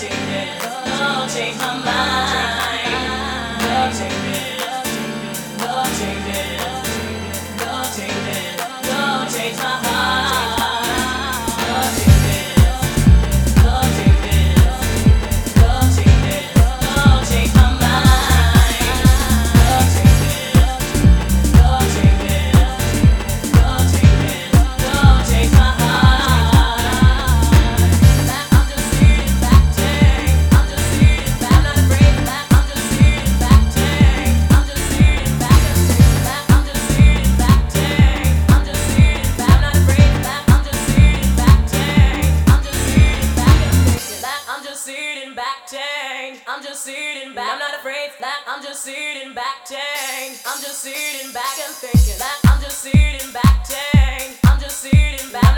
今夜 change. I'm just sitting back, dang. I'm just sitting back and thinking. I'm just sitting back, dang. I'm just sitting back.